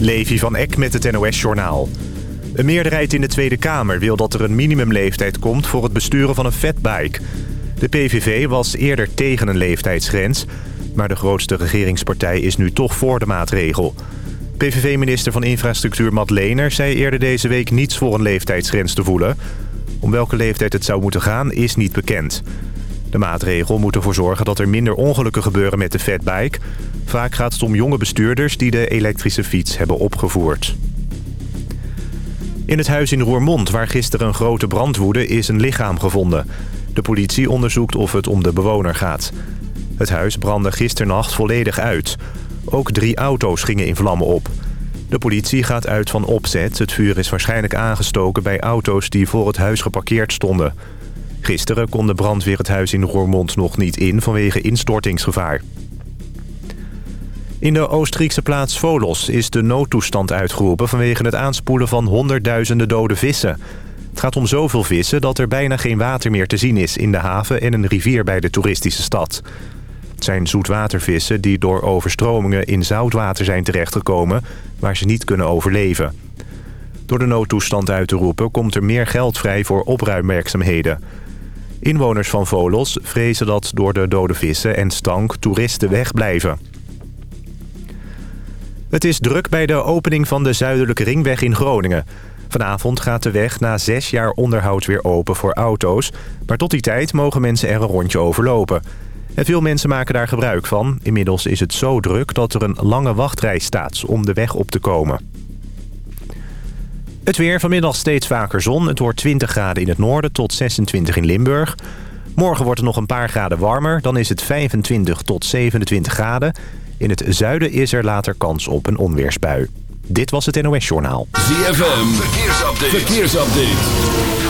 Levi van Eck met het NOS-journaal. Een meerderheid in de Tweede Kamer wil dat er een minimumleeftijd komt voor het besturen van een fatbike. De PVV was eerder tegen een leeftijdsgrens, maar de grootste regeringspartij is nu toch voor de maatregel. PVV-minister van Infrastructuur Matt Lener zei eerder deze week niets voor een leeftijdsgrens te voelen. Om welke leeftijd het zou moeten gaan is niet bekend. De maatregel moet ervoor zorgen dat er minder ongelukken gebeuren met de fatbike. Vaak gaat het om jonge bestuurders die de elektrische fiets hebben opgevoerd. In het huis in Roermond, waar gisteren een grote brand woedde, is een lichaam gevonden. De politie onderzoekt of het om de bewoner gaat. Het huis brandde gisternacht volledig uit. Ook drie auto's gingen in vlammen op. De politie gaat uit van opzet. Het vuur is waarschijnlijk aangestoken bij auto's die voor het huis geparkeerd stonden. Gisteren kon de brandweer het huis in Roermond nog niet in vanwege instortingsgevaar. In de Oost-Griekse plaats Volos is de noodtoestand uitgeroepen... vanwege het aanspoelen van honderdduizenden dode vissen. Het gaat om zoveel vissen dat er bijna geen water meer te zien is... in de haven en een rivier bij de toeristische stad. Het zijn zoetwatervissen die door overstromingen in zoutwater zijn terechtgekomen... waar ze niet kunnen overleven. Door de noodtoestand uit te roepen komt er meer geld vrij voor opruimwerkzaamheden... Inwoners van Volos vrezen dat door de dode vissen en stank toeristen wegblijven. Het is druk bij de opening van de Zuidelijke Ringweg in Groningen. Vanavond gaat de weg na zes jaar onderhoud weer open voor auto's. Maar tot die tijd mogen mensen er een rondje over lopen. En veel mensen maken daar gebruik van. Inmiddels is het zo druk dat er een lange wachtrij staat om de weg op te komen. Het weer vanmiddag steeds vaker zon. Het wordt 20 graden in het noorden tot 26 in Limburg. Morgen wordt het nog een paar graden warmer. Dan is het 25 tot 27 graden. In het zuiden is er later kans op een onweersbui. Dit was het NOS Journaal. ZFM, verkeersupdate. verkeersupdate.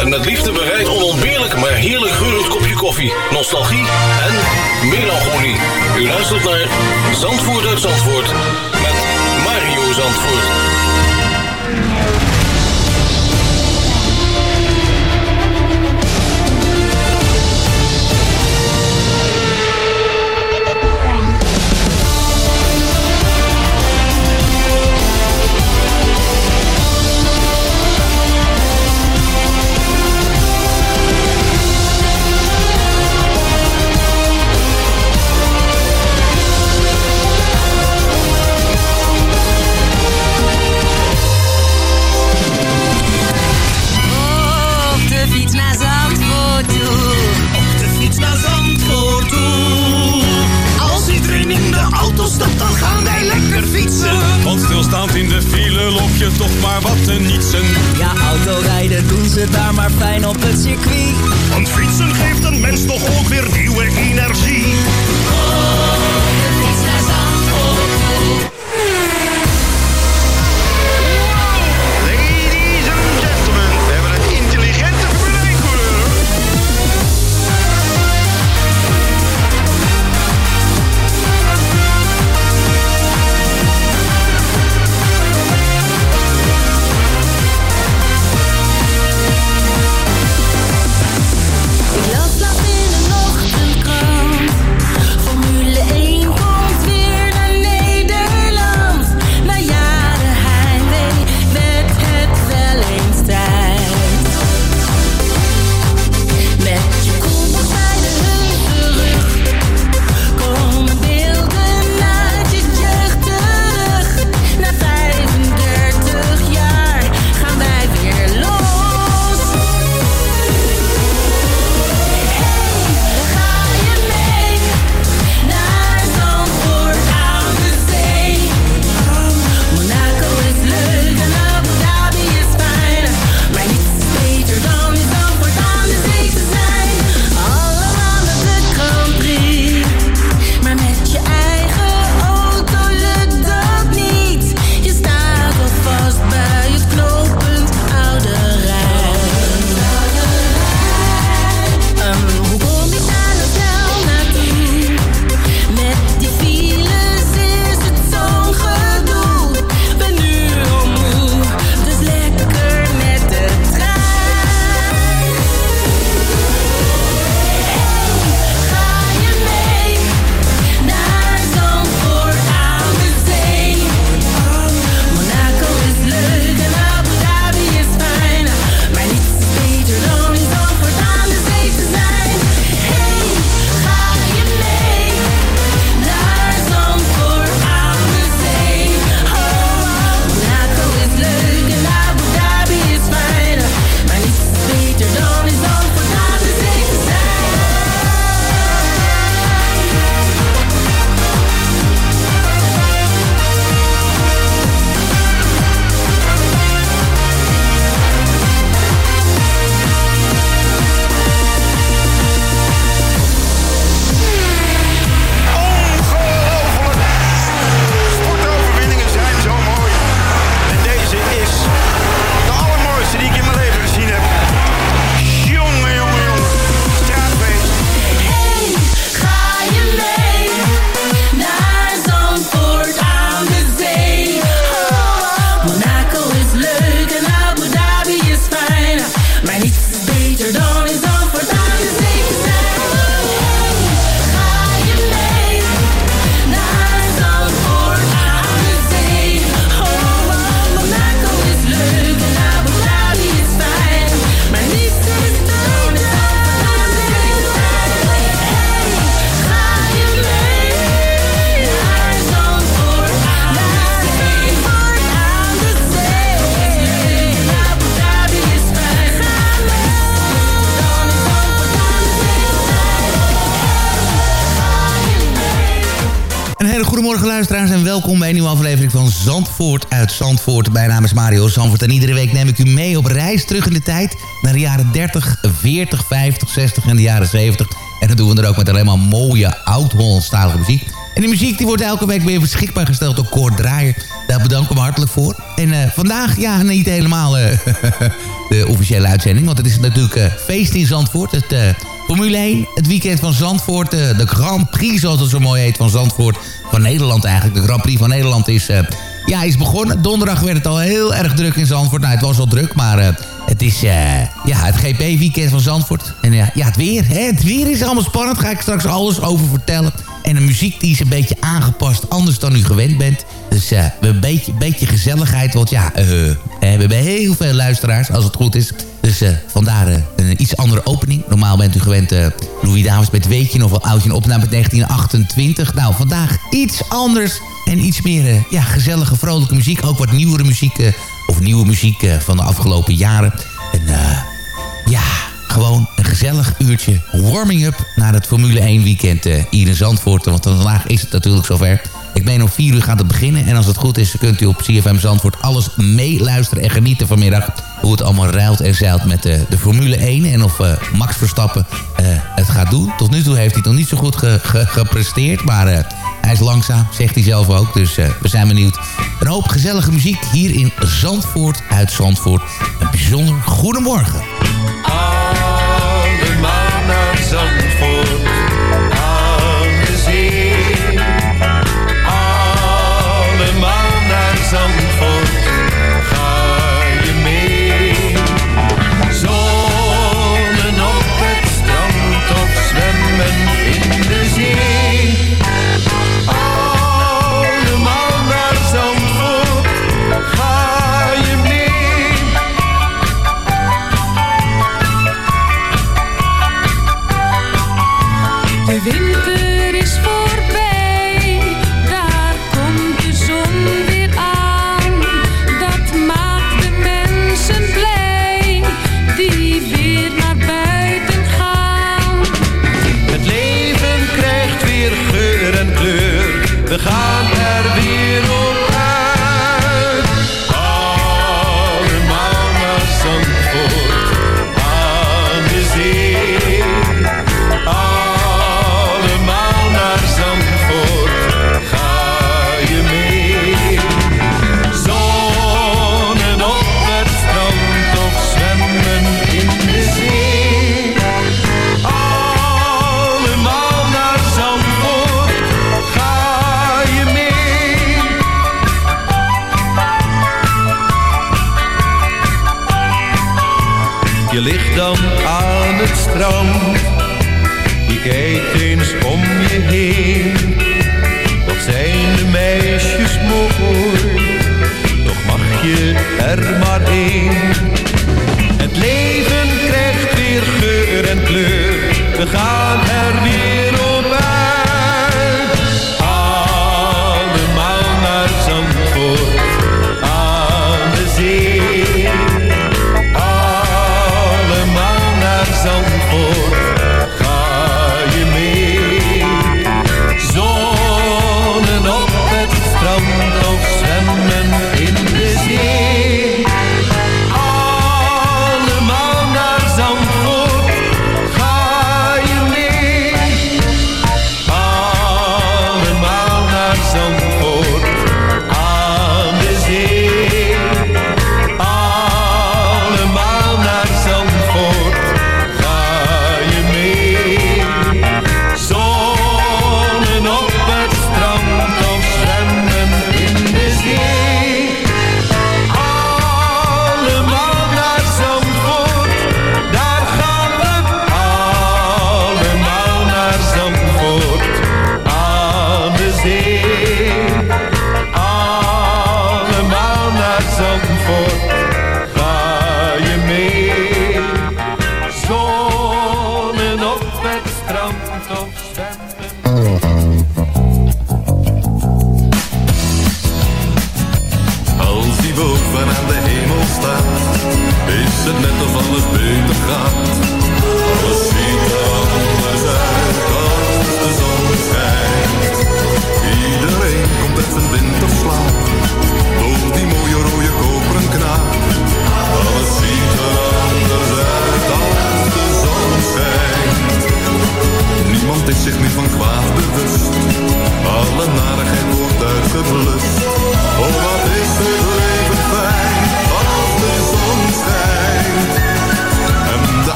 en met liefde bereid onontbeerlijk maar heerlijk geurend kopje koffie, nostalgie en melancholie. U luistert naar Zandvoort uit Zandvoort met Mario Zandvoort. Zandvoort uit Zandvoort. Mijn naam is Mario Zandvoort en iedere week neem ik u mee op reis terug in de tijd... naar de jaren 30, 40, 50, 60 en de jaren 70. En dat doen we er ook met alleen maar mooie oud-Hollandstalige muziek. En die muziek die wordt elke week weer beschikbaar gesteld door Koord Draaier. Daar bedanken we hartelijk voor. En uh, vandaag, ja, niet helemaal uh, de officiële uitzending... want het is natuurlijk uh, feest in Zandvoort. Het Formule 1, het weekend van Zandvoort. de Grand Prix, zoals het zo mooi heet, van Zandvoort. Van Nederland eigenlijk. De Grand Prix van Nederland is, ja, is begonnen. Donderdag werd het al heel erg druk in Zandvoort. Nou, het was al druk, maar het is ja, het GP-weekend van Zandvoort. En ja, het weer, hè, het weer is allemaal spannend. Daar ga ik straks alles over vertellen. En de muziek die is een beetje aangepast, anders dan u gewend bent. Dus uh, een beetje, gezelligheid, want ja, we hebben heel veel luisteraars, als het goed is. Dus vandaar een iets andere opening. Normaal bent u gewend Louis Davis met Weetje nog wel oudje een opname met 1928. Nou, vandaag iets anders en iets meer ja, gezellige, vrolijke muziek. Ook wat nieuwere muziek, of nieuwe muziek van de afgelopen jaren. En ja gewoon een gezellig uurtje warming-up... naar het Formule 1 weekend hier in Zandvoort. Want vandaag is het natuurlijk zover. Ik ben om 4 uur gaat het beginnen. En als het goed is, kunt u op CFM Zandvoort alles meeluisteren en genieten vanmiddag. Hoe het allemaal ruilt en zeilt met uh, de Formule 1. En of uh, Max Verstappen het gaat doen. Tot nu toe heeft hij nog niet zo goed ge ge gepresteerd. Maar hij is langzaam, zegt hij zelf ook. Dus we zijn benieuwd. Een hoop gezellige muziek hier in Zandvoort uit Zandvoort. Een bijzonder goedemorgen. Iedereen komt uit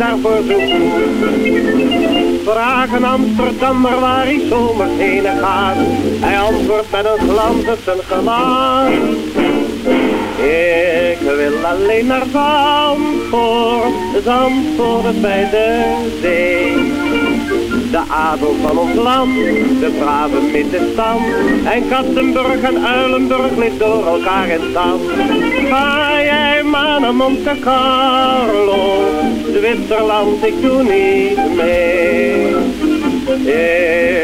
daarvoor zoek. Vragen Amsterdammer waar hij zomers heen gaat, hij antwoordt met een glans op. Ik wil alleen naar Zandvoort, Zandvoort bij de zee. De adel van ons land, de brave middenstand. En Kattenburg en Uilenburg ligt door elkaar in stand. Ga jij maar naar Monte Carlo, Zwitserland, ik doe niet mee.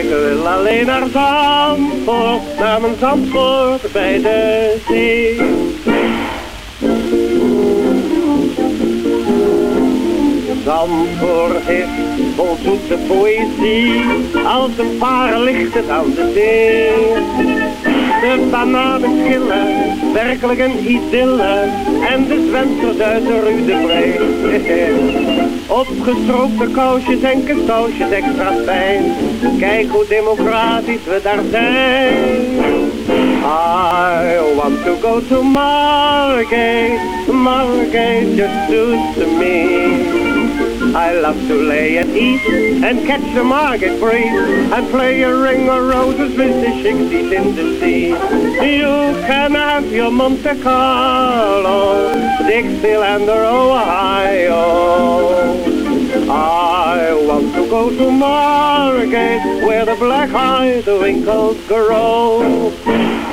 Ik wil alleen naar Zandvoort, naar mijn Zandvoort bij de zee. Zandvoort is vol zoete poëzie, als een paar ligt het aan de zee. De bananen schillen, werkelijk een idylle, en de zwemsters uit de Rudebree. Opgestroopte kousjes en katoosjes extra fijn, kijk hoe democratisch we daar zijn. I want to go to Margate, Margate just suits me. I love to lay at ease and catch the market breeze and play a ring of roses with the shikes in the sea. You can have your Monte Carlo, Dixieland or Ohio. I want to go to Margate, where the black eye the winkles grow.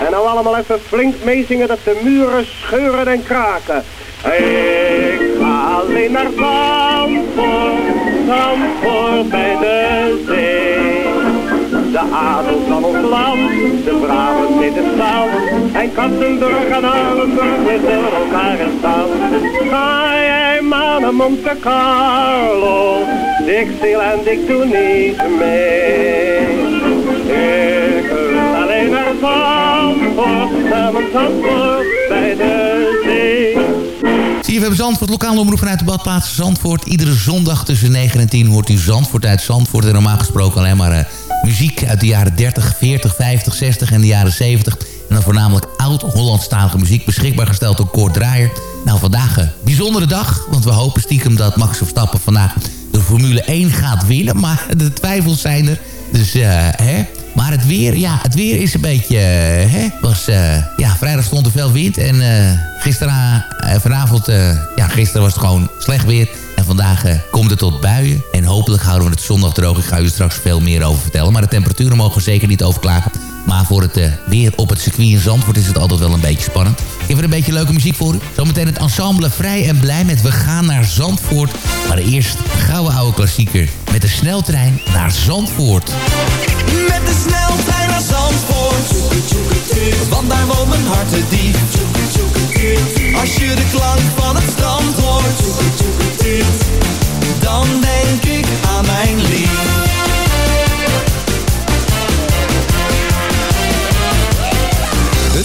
En nou allemaal even flink meezingen dat de muren scheuren en kraken. Ik alleen naar Zandvoort, Zandvoort bij de zee. De adel van ons land, de brave middenstand. En Kattenburg en Arenburg door elkaar in stand. Ga jij maar naar Monte Carlo, Dixieland, ik doe niet mee. Ik wil alleen naar Zandvoort, Zandvoort bij de zee. CFM Zandvoort, lokale omroep vanuit de badplaats Zandvoort. Iedere zondag tussen 9 en 10 hoort u Zandvoort uit Zandvoort. En normaal gesproken alleen maar eh, muziek uit de jaren 30, 40, 50, 60 en de jaren 70. En dan voornamelijk oud-Hollandstalige muziek beschikbaar gesteld door Kort Draaier. Nou, vandaag een bijzondere dag, want we hopen stiekem dat Max Verstappen vandaag de Formule 1 gaat winnen. Maar de twijfels zijn er. Dus, eh, hè... Maar het weer, ja, het weer is een beetje, eh, hè, was, eh, ja, vrijdag stond er veel wind en eh gisteren, vanavond, ja, gisteren was het gewoon slecht weer. En vandaag komt het tot buien. En hopelijk houden we het zondag droog. Ik ga u straks veel meer over vertellen. Maar de temperaturen mogen zeker niet overklagen. Maar voor het eh, weer op het circuit in Zandvoort is het altijd wel een beetje spannend. Er een beetje leuke muziek voor u. Zometeen het ensemble Vrij en Blij met We gaan naar Zandvoort. Maar eerst gouden oude klassieker met de sneltrein naar Zandvoort. Met de sneltrein naar Zandvoort Want daar woont mijn hart te diep Als je de klank van het strand hoort Dan denk ik aan mijn lief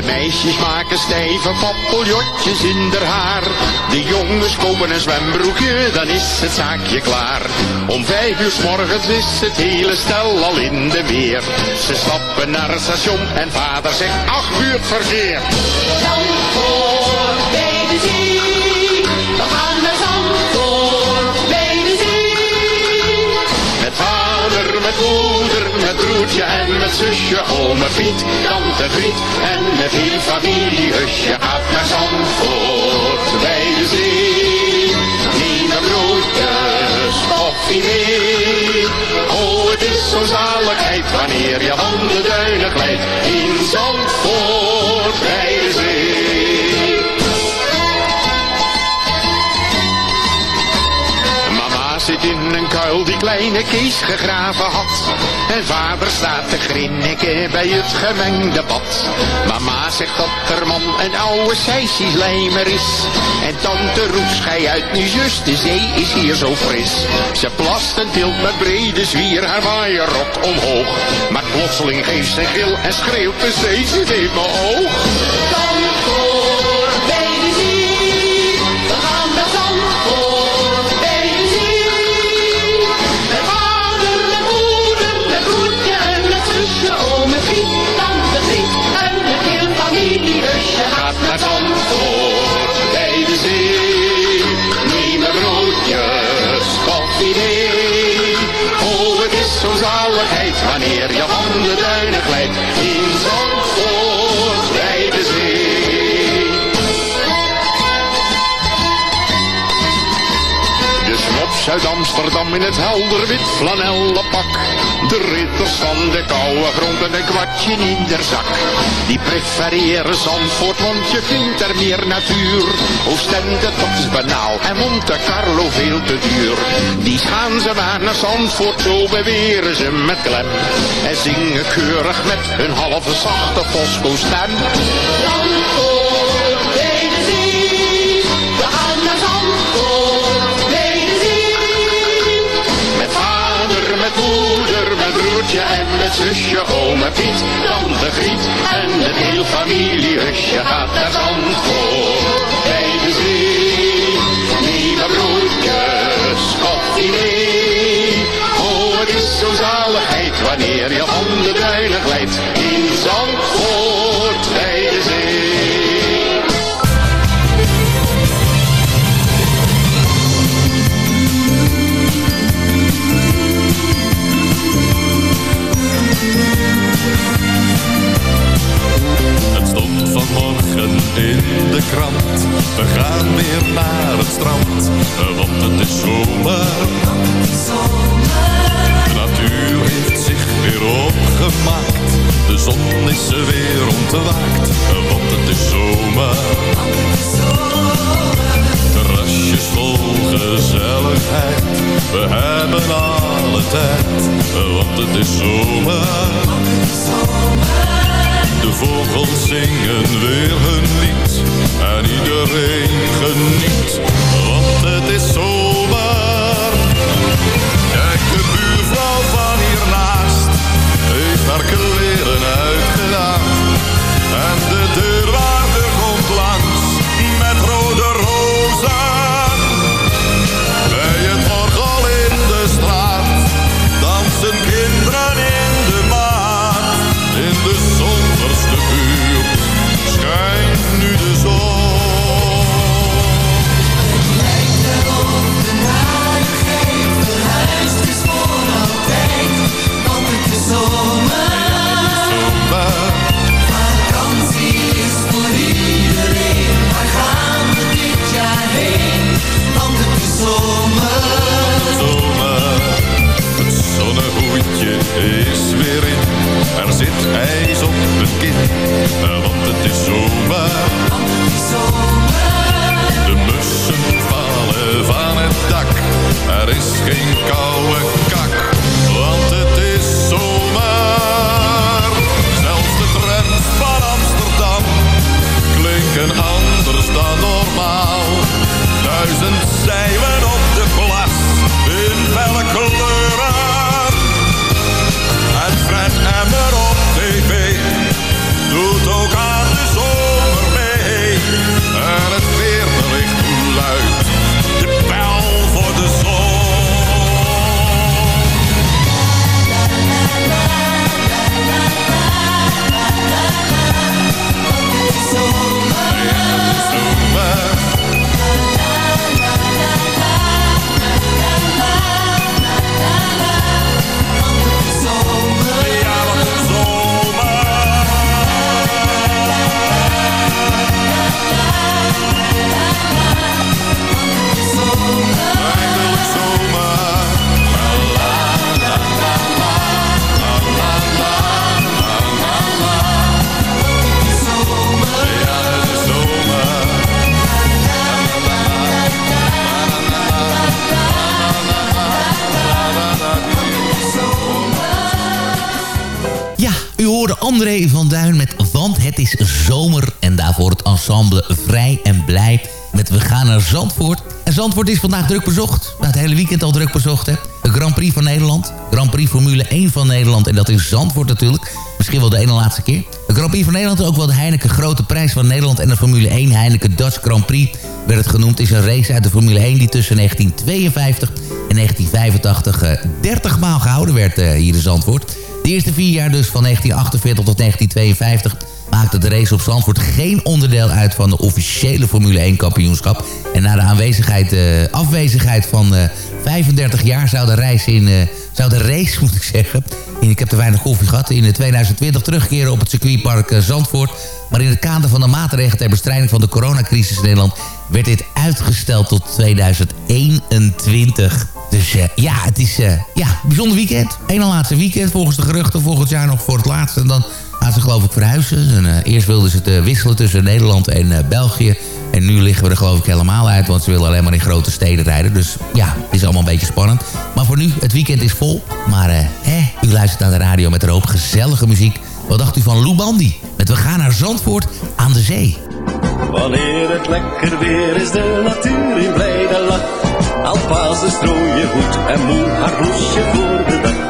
De meisjes maken stijve pappeljotjes in haar haar. De jongens kopen een zwembroekje, dan is het zaakje klaar. Om vijf uur s morgens is het hele stel al in de weer. Ze stappen naar het station en vader zegt, ach, buurtverkeer. Zandvoort bij en met zusje, ome Piet, tante Griet en met heel familiehusje gaat naar Zandvoort bij de zee. Neem broodjes, koffie mee. Oh, het is zo'n zaligheid wanneer je van de duinen glijdt in Zandvoort bij de. Een kuil die kleine Kees gegraven had. En vader staat te grinniken bij het gemengde bad. Mama zegt dat er man een oude sijsieslijmer is. En tante roept schei uit, nu zus, de zee is hier zo fris. Ze plast en tilt met brede zwier haar waaierrok omhoog. Maar plotseling geeft ze gil en schreeuwt, de zee zit in mijn oog. Wanneer je van de duinen zee. De smops uit Amsterdam in het helder wit flanellen pak. De ridders van de koude grond en een kwartje in ieder zak. Die prefereren Zandvoort, want je vindt er meer natuur. Oostende, dat is banaal en Monte Carlo veel te duur. Die gaan ze maar naar Zandvoort, zo beweren ze met klem. En zingen keurig met hun halve zachte Fosco-stem. Zandvoort, en met zusje, en Piet, tante Griet en het heel familiehusje gaat naar Zandvoort. Bij de zee, lieve broertjes, koffie mee. Oh, het is zo'n zaligheid wanneer je van de duinen glijdt in de krant. We gaan weer naar het strand, want het is zomer. De natuur heeft zich weer opgemaakt. De zon is er weer ontwaakt, want het is zomer. Terrasjes vol gezelligheid, we hebben alle tijd, want het is zomer. Vogels zingen weer hun lied en iedereen geniet, want het is zomer. Kijk, de buurvrouw van hiernaast heeft haar kleren is zomer. En daarvoor het ensemble Vrij en Blij met We gaan naar Zandvoort. En Zandvoort is vandaag druk bezocht. Het hele weekend al druk bezocht, hè. De Grand Prix van Nederland. Grand Prix Formule 1 van Nederland. En dat is Zandvoort natuurlijk. Misschien wel de ene laatste keer. De Grand Prix van Nederland, ook wel de Heineken Grote Prijs van Nederland... en de Formule 1 Heineken Dutch Grand Prix werd het genoemd. is een race uit de Formule 1 die tussen 1952 en 1985 eh, 30 maal gehouden werd eh, hier in Zandvoort. De eerste vier jaar dus van 1948 tot 1952 maakte de race op Zandvoort geen onderdeel uit van de officiële Formule 1 kampioenschap. En na de aanwezigheid, eh, afwezigheid van eh, 35 jaar zou de, reis in, eh, zou de race, moet ik zeggen, en ik heb te weinig koffie gehad, in 2020 terugkeren op het circuitpark eh, Zandvoort. Maar in het kader van de maatregelen ter bestrijding van de coronacrisis in Nederland werd dit uitgesteld tot 2021. Dus eh, ja, het is eh, ja, een bijzonder weekend. Eén laatste weekend volgens de geruchten. Volgend jaar nog voor het laatste. En dan gaan ze geloof ik verhuizen. En, eh, eerst wilden ze het wisselen tussen Nederland en België. En nu liggen we er geloof ik helemaal uit. Want ze willen alleen maar in grote steden rijden. Dus ja, het is allemaal een beetje spannend. Maar voor nu, het weekend is vol. Maar hè, u luistert naar de radio met een hoop gezellige muziek. Wat dacht u van Lou Bandy? Met We gaan naar Zandvoort aan de zee. Wanneer het lekker weer is, de natuur in blijde lach. Alpazen strooien goed en moe haar bloesje voor de dag.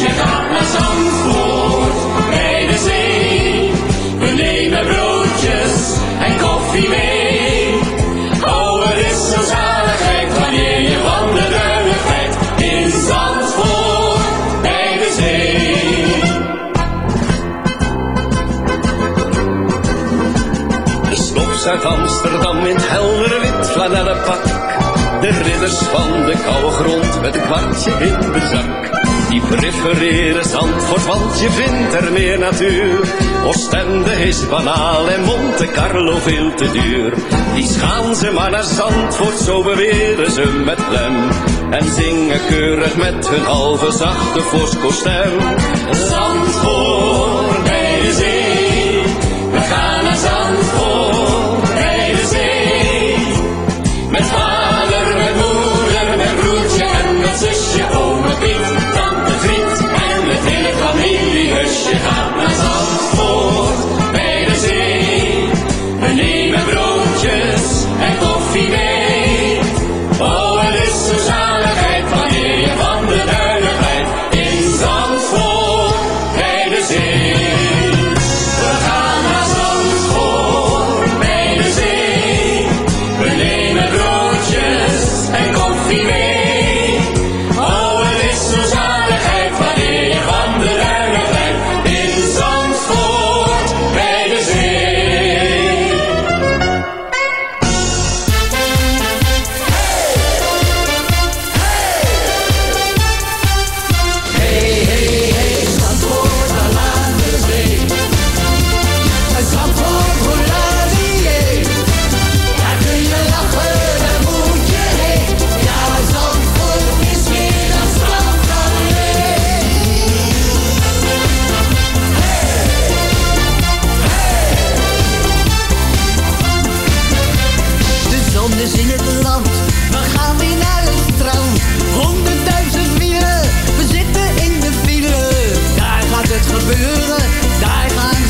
familiehusje gaat naar Zandvoort bij de zee. We nemen broodjes en koffie mee. Oh, is zo zaligheid wanneer je van de glijdt in Zandvoort bij de zee. De slops uit Amsterdam in het heldere wit flanellen pak. De ridders van de koude grond met een kwartje in de zak. Die prefereren Zandvoort, want je vindt er meer natuur. Oostende is banaal en Monte Carlo veel te duur. Die gaan ze maar naar Zandvoort, zo beweren ze met lem. En zingen keurig met hun halve zachte Fosco-stem. Zandvoort bij de zee. We gaan naar Zandvoort dreimal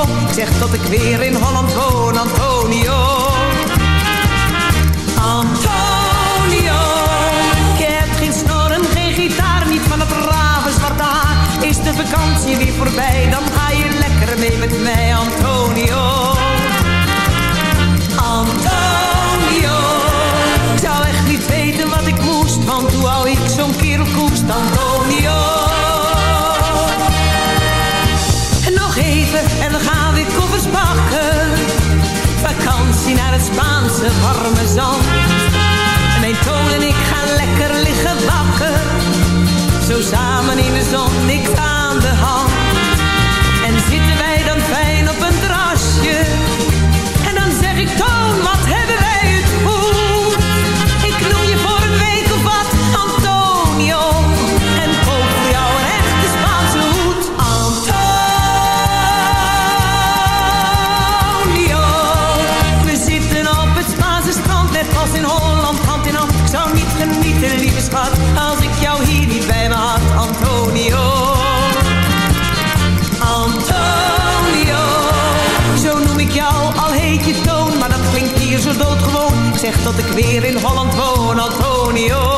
Zegt zeg dat ik weer in Holland woon, Antonio. Antonio, ik heb geen snorren, geen gitaar, niet van het raven zwart Is de vakantie weer voorbij, dan ga je lekker mee met mij, Antonio. naar het Spaanse warme zand. Mijn toon en ik gaan lekker liggen wakker. Zo samen in de zon, niks aan de hand. dat ik weer in Holland woon, Antonio.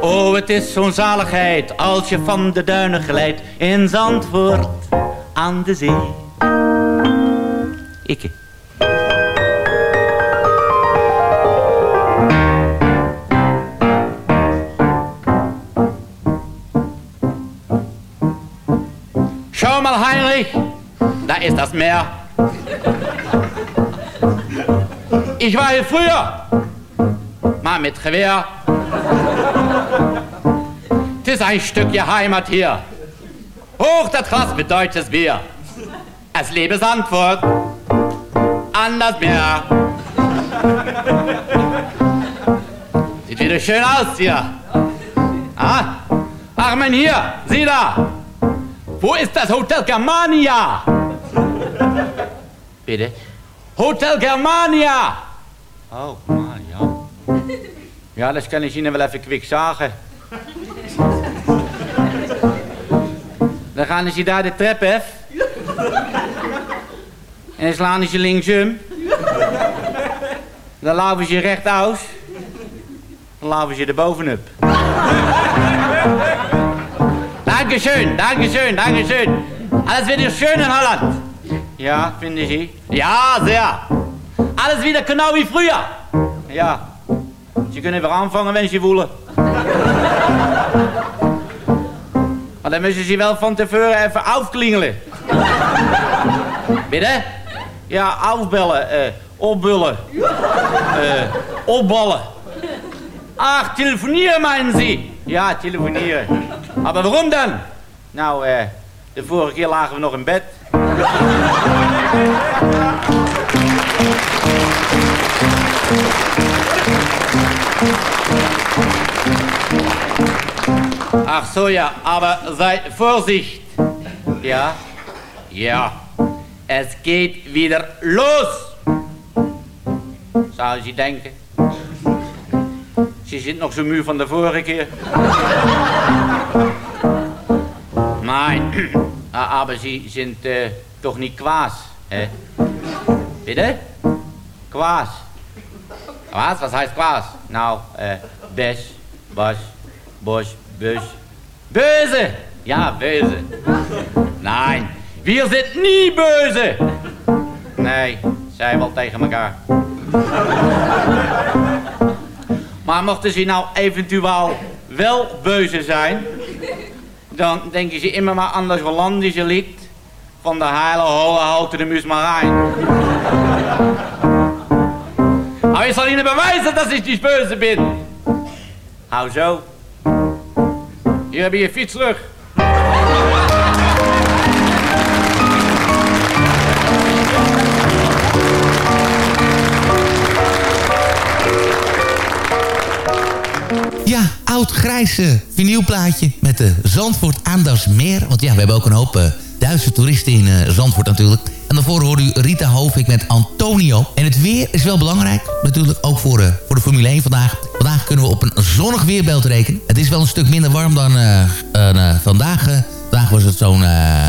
Oh, het is zo'n zaligheid als je van de duinen glijdt in Zandvoort aan de zee. Ikke. Schau mal, Heinrich, da ist das Meer. Ich war hier früher. Mal mit. Es ist ein Stückchen Heimat hier. Hoch das Glas mit deutsches Bier. Es lebe Sandfurt an das Meer. Sieht wieder schön aus hier. Ah, ach mein hier, sieh da. Wo ist das Hotel Germania? Bitte? Hotel Germania. Oh, man, ja. Ja, das kann ich Ihnen wel even quick sagen. Dan gaan ze daar de trap af. En dan slaan ze linksum. Dan laven ze recht aus. Dan laven ze er bovenop. Dankeschön, dankeschön, dankeschön. Alles wieder schön in Holland. Ja, finden Sie? Ja, sehr. Alles wieder genau wie früher. Ja. Sie kunnen weer aanvangen, wenn Sie willen. Maar dan moeten ze wel van tevoren even afklingelen. Binnen? Ja, afbellen, eh, opbullen, eh, opballen. Ach, telefonieren meinen Sie? Ja, telefonieren. Maar waarom dan? Nou, eh, de vorige keer lagen we nog in bed. Ach so, ja, aber sei Vorsicht. Ja? Ja. Es geht wieder los. Zou je denken. Ze zit nog zo muur van de vorige keer. Nein, Ah, aber sie sind äh, doch nicht Quas, hè? Bitte? Quas. Was? Was heißt Quas? Nou, äh, Bes, Bas, Bosch, Bus. Böse! Ja, böse. Nein, wir sind nie böse. Nee, zij wel tegen elkaar. Maar mochten ze nou eventueel wel beuze zijn, dan denken ze immer maar aan dat Hollandische lied van de heile holle houten de. Maar ik zal Ihnen bewijzen dat ik niet böse ben. Hou zo. Hier heb je je fiets terug. Ja, oud grijze vinylplaatje met de Zandvoort Aandasmeer. Want ja, we hebben ook een hoop eh, Duitse toeristen in eh, Zandvoort natuurlijk. En daarvoor hoorde u Rita Hovink met Antonio. En het weer is wel belangrijk. Natuurlijk ook voor, eh, voor de Formule 1 vandaag. Vandaag kunnen we op een zonnig weerbeeld rekenen. Het is wel een stuk minder warm dan eh, vandaag. vandaag was het zo'n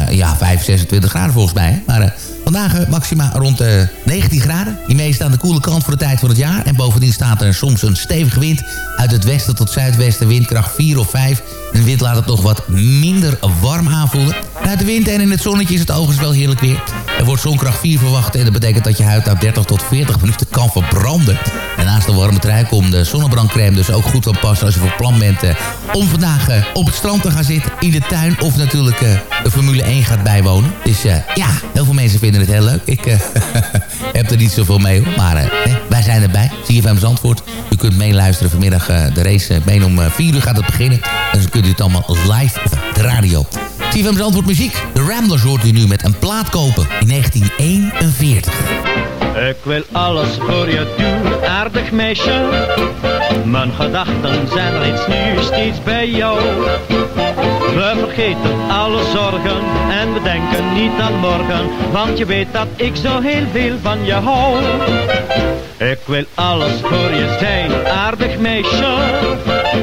ja, 5, 26 graden volgens mij. Maar vandaag maxima rond eh 19 graden. Hiermee staat aan de koele kant voor de tijd van het jaar. En bovendien staat er soms een stevige wind uit het westen tot zuidwesten. Windkracht 4 of 5. De wind laat het toch wat minder warm aanvoelen. Uit de wind en in het zonnetje is het overigens wel heerlijk weer. Er wordt zonkracht 4 verwacht en dat betekent dat je huid na 30 tot 40 minuten kan verbranden. En naast de warme trui komt de zonnebrandcrème dus ook goed van pas als je voor plan bent eh, om vandaag eh, op het strand te gaan zitten, in de tuin of natuurlijk eh, de Formule 1 gaat bijwonen. Dus ja, heel veel mensen vinden het heel leuk. Ik heb er niet zoveel mee maar wij zijn erbij. CFM Zandvoort. U kunt meeluisteren vanmiddag de race. meen om 4 uur gaat het beginnen. Dus kunt u het allemaal live op de radio. CFM Zandvoort muziek. De Ramblers hoort u nu met een plaat kopen in 1941. Ik wil alles voor je doen, aardig meisje. Mijn gedachten zijn reeds nu steeds bij jou. We vergeten alle zorgen en we denken niet aan morgen. Want je weet dat ik zo heel veel van je hou. Ik wil alles voor je zijn, aardig meisje.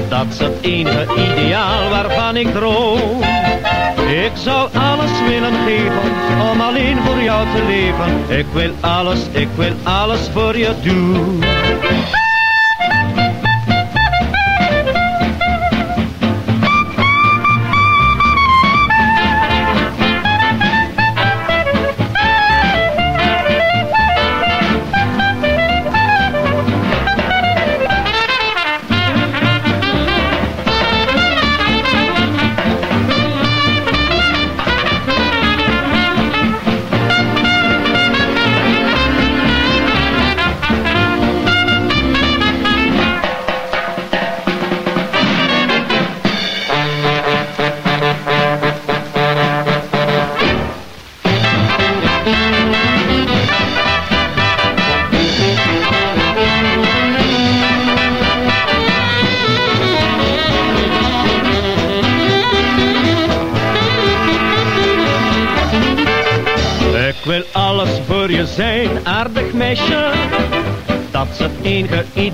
Dat is het enige ideaal waarvan ik droom. Ik zou alles willen geven om alleen voor jou te leven. Ik wil alles, ik wil alles voor je doen.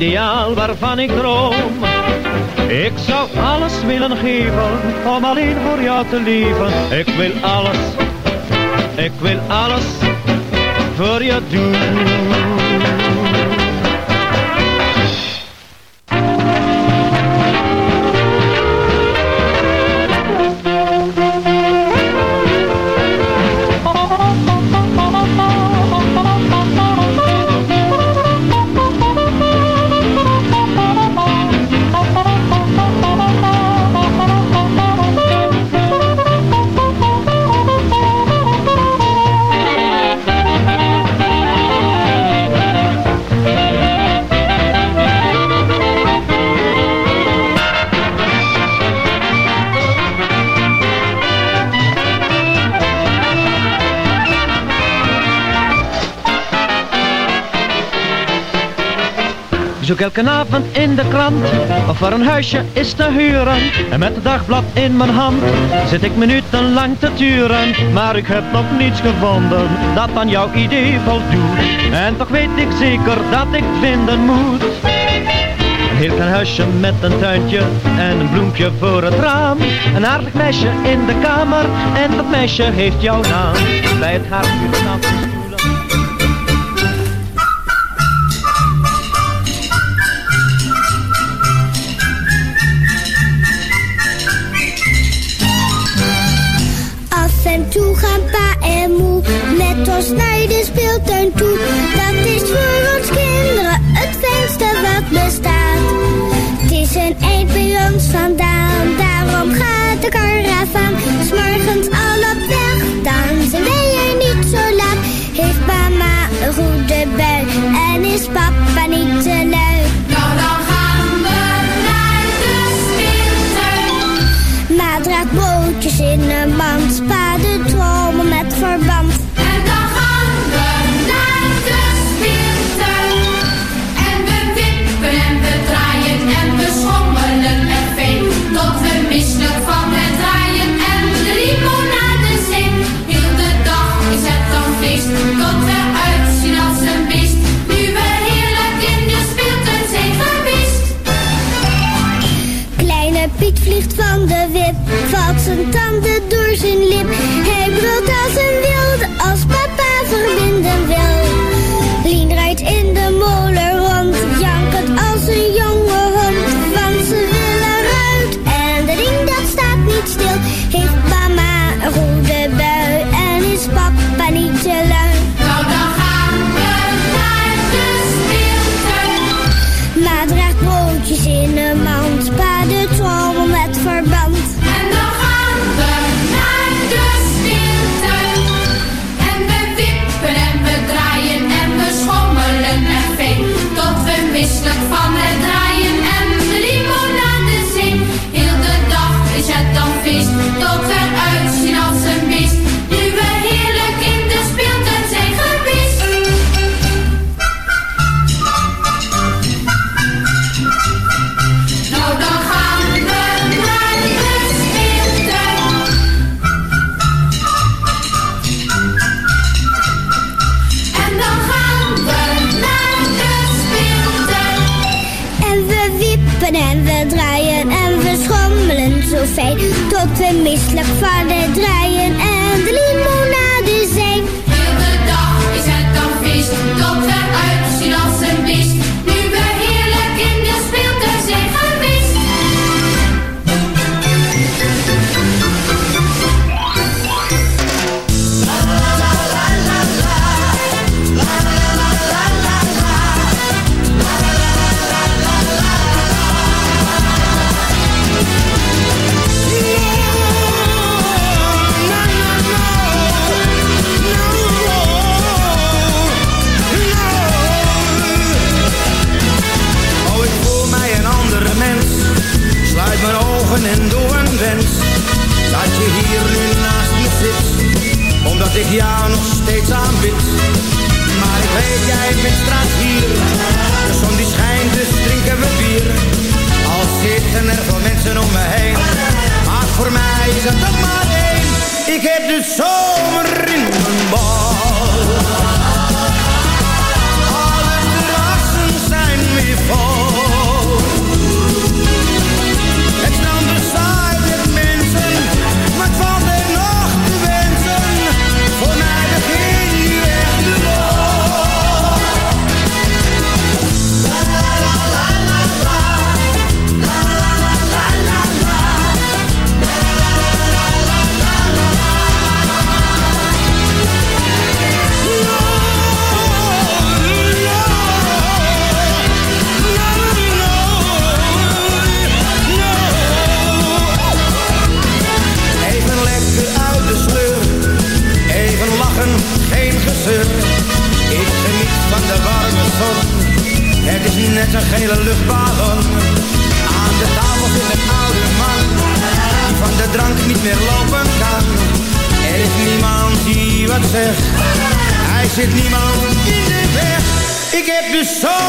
Ideaal waarvan ik droom. Ik zou alles willen geven om alleen voor jou te leven. Ik wil alles, ik wil alles voor je doen. Zoek elke avond in de krant of er een huisje is te huren. En met het dagblad in mijn hand zit ik minutenlang te turen. Maar ik heb nog niets gevonden dat aan jouw idee voldoet. En toch weet ik zeker dat ik vinden moet. Een heel klein huisje met een tuintje en een bloempje voor het raam. Een aardig meisje in de kamer en dat meisje heeft jouw naam. Bij het haardvuur de speeltuin toe. Dat is voor ons kinderen het fijnste wat bestaat. Het is een eind bij ons vandaan, daarom gaat de karavaan. S'morgens al op weg, dan zijn wij niet zo laat. Heeft mama een goede bui en is papa niet te lui. Zit niemand in de weg. Ik heb de zomer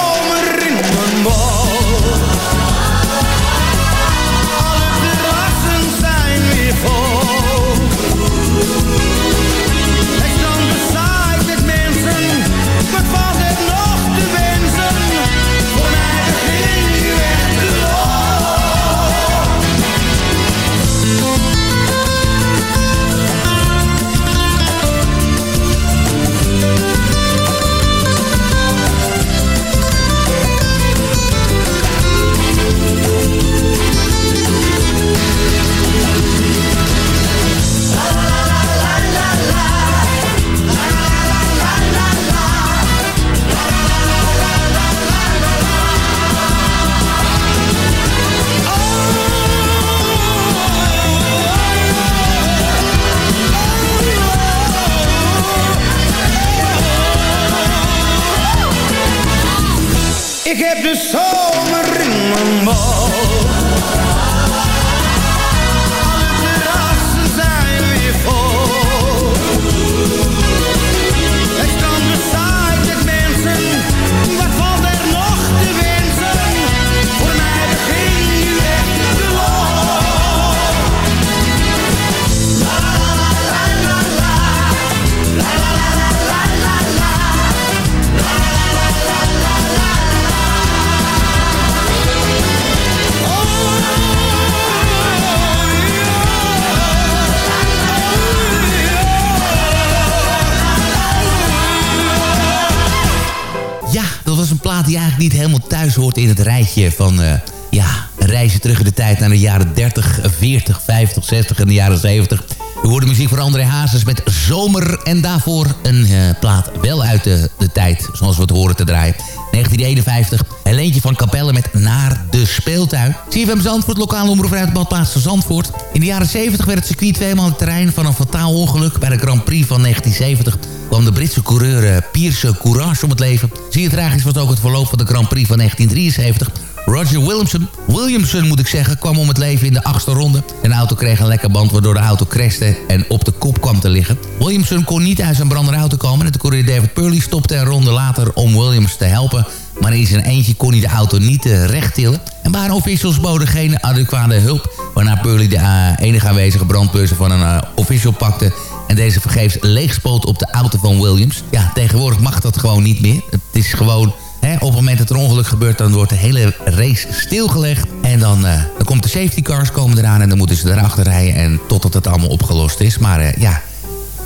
die eigenlijk niet helemaal thuis hoort in het rijtje van... eh, ja, reizen terug in de tijd naar de jaren 30, 40, 50, 60 en de jaren 70. We hoorden muziek van André Hazes met Zomer. En daarvoor een eh, plaat wel uit de, de tijd, zoals we het horen te draaien. 1951, Helentje van Capelle met Naar de Speeltuin. CFM Zandvoort, lokale omroep uit badplaats van Zandvoort. In de jaren 70 werd het circuit tweemaal het terrein van een fataal ongeluk... bij de Grand Prix van 1970 kwam de Britse coureur eh, Pierce Courage om het leven. Zeer tragisch was ook het verloop van de Grand Prix van 1973... Roger Williamson, Williamson moet ik zeggen, kwam om het leven in de achtste ronde. Een auto kreeg een lekke band waardoor de auto crashte en op de kop kwam te liggen. Williamson kon niet uit zijn brandende auto komen en de coureur David Purley stopte een ronde later om Williams te helpen. Maar in zijn eentje kon hij de auto niet uh, recht tillen. En baan officials boden geen adequate hulp. Waarna Purley de uh, enige aanwezige brandpurser van een uh, official pakte... en deze vergeefs leegspoot op de auto van Williams. Ja, tegenwoordig mag dat gewoon niet meer. Het is gewoon Op het moment dat er ongeluk gebeurt, dan wordt de hele race stilgelegd. En dan, eh, dan komt de safety cars komen eraan en dan moeten ze erachter rijden. En totdat het allemaal opgelost is. Maar eh, ja,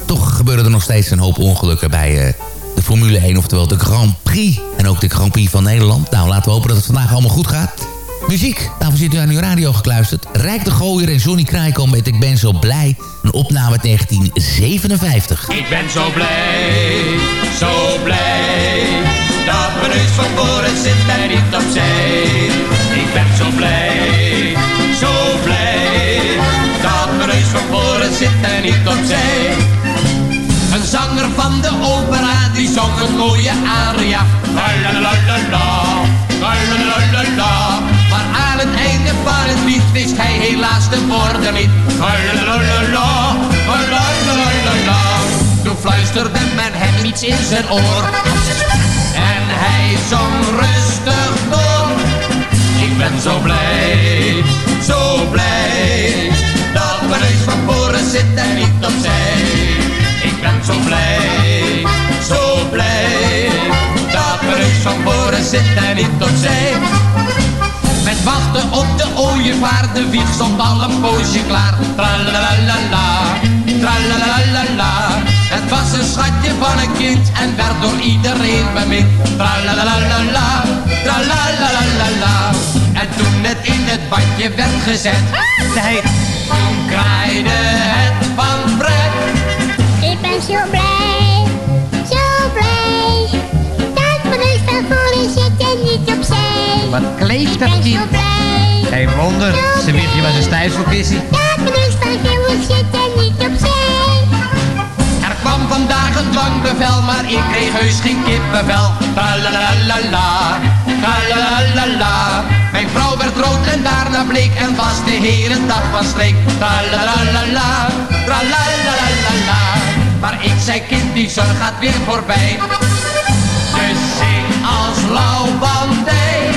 toch gebeuren er nog steeds een hoop ongelukken bij eh, de Formule 1. Oftewel de Grand Prix. En ook de Grand Prix van Nederland. Nou, laten we hopen dat het vandaag allemaal goed gaat. Muziek, daarvoor zit u aan uw radio gekluisterd. Rijk de Gooier en Johnny Krijkom met Ik ben zo blij. Een opname uit 1957. Ik ben zo blij, zo blij, dat mijn van voren zit en niet opzij. Ik ben zo blij, zo blij, dat mijn van voren zit en niet opzij. Een zanger van de opera, die zong een mooie aria. La la. Maar aan het einde van het lied wist hij helaas de woorden niet. La. Toen fluisterde men hem iets in zijn oor. En hij zong rustig door. Ik ben zo blij, zo blij. Dat neus van voren zit en niet opzij. Ik ben zo blij, zo blij. Dat mijn neus van voren zit en niet opzij. Met wachten op de ooievaar, de wieg stond al een poosje klaar. Tralalalala, tralalalala. Het was een schatje van een kind en werd door iedereen bemind. Tralalalala, tralalalala. En toen het in het badje werd gezet, zei toen kraaide het van pret. Ik ben zo blij, zo blij. Dat mijn neus van voren zit en niet opzij. Wat kleeft dat kind? Geen wonder, ze wiegje was een stijfselkissie. dat mijn neus van voren zit kwam vandaag een dwangbevel, maar ik kreeg heus geen kippenvel. Tralalalala, tralalalala. Mijn vrouw werd rood en daarna bleek en was de hele dag van streek. Tralalalala, tralalalala. Maar ik zei kind, die zorg gaat weer voorbij. Dus zing als lauwbandij.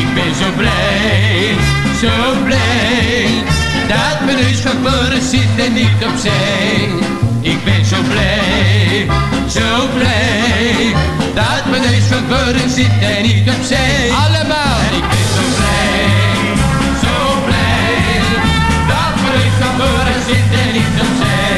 Ik ben zo blij, zo blij. Dat mijn neus voren zit en niet opzij. Ik ben zo blij, zo blij. Dat mijn neus van voren zit en niet opzij. Allemaal. En ik ben zo blij, zo blij. Dat mijn neus van voren zit en niet opzij.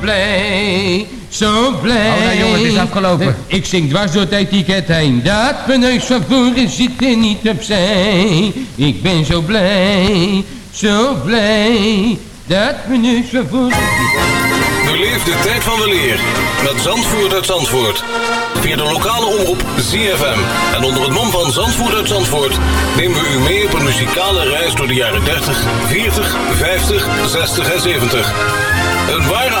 Blij, zo blij. Oh, nou, jongen, het is afgelopen. Ik zing dwars door het etiket heen. Dat mijn neus van voren zit en niet opzij. Ik ben zo blij, zo blij. Dat mijn neus van voren zit. Beleef de tijd van weleer met Zandvoort uit Zandvoort. Via de lokale omroep ZFM. En onder het mom van Zandvoort uit Zandvoort... nemen we u mee op een muzikale reis door de jaren 30, 40, 50, 60 en 70. Een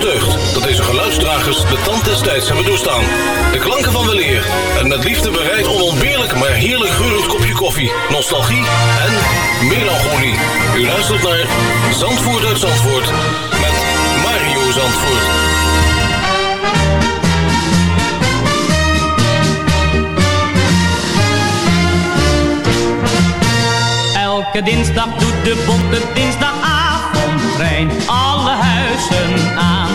Deugd dat deze geluidsdragers de tand des tijds hebben doorstaan. De klanken van weleer en met liefde bereid onontbeerlijk maar heerlijk geurend kopje koffie, nostalgie en melancholie. U luistert naar Zandvoort uit Zandvoort met Mario Zandvoort. Elke dinsdag doet de bonte dinsdagavondtrein alle huizen aan.